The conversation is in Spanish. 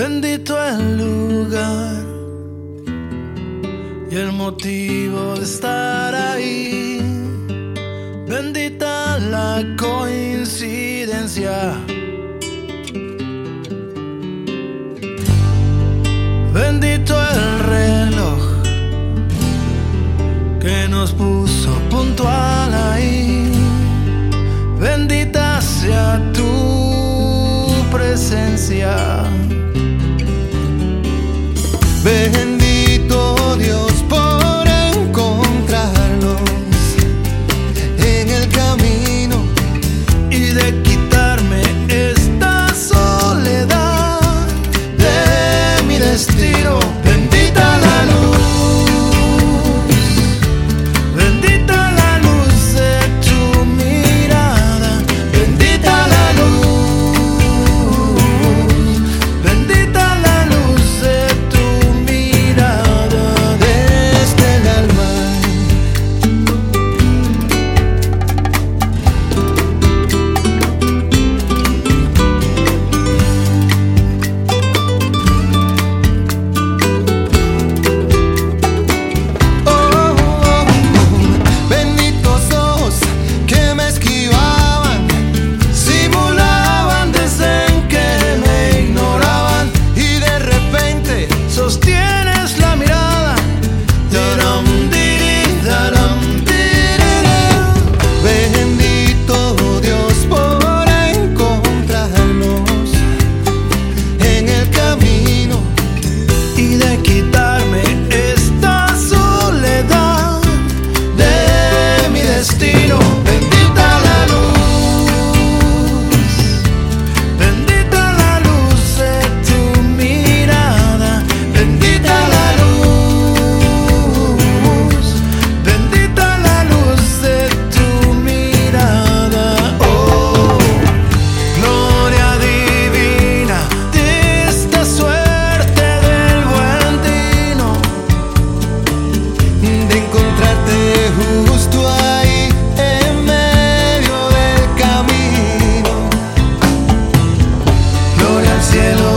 Bendito el lugar y el motivo de estar ahí. baby. justo ahí en medio del camino. Gloria al cielo.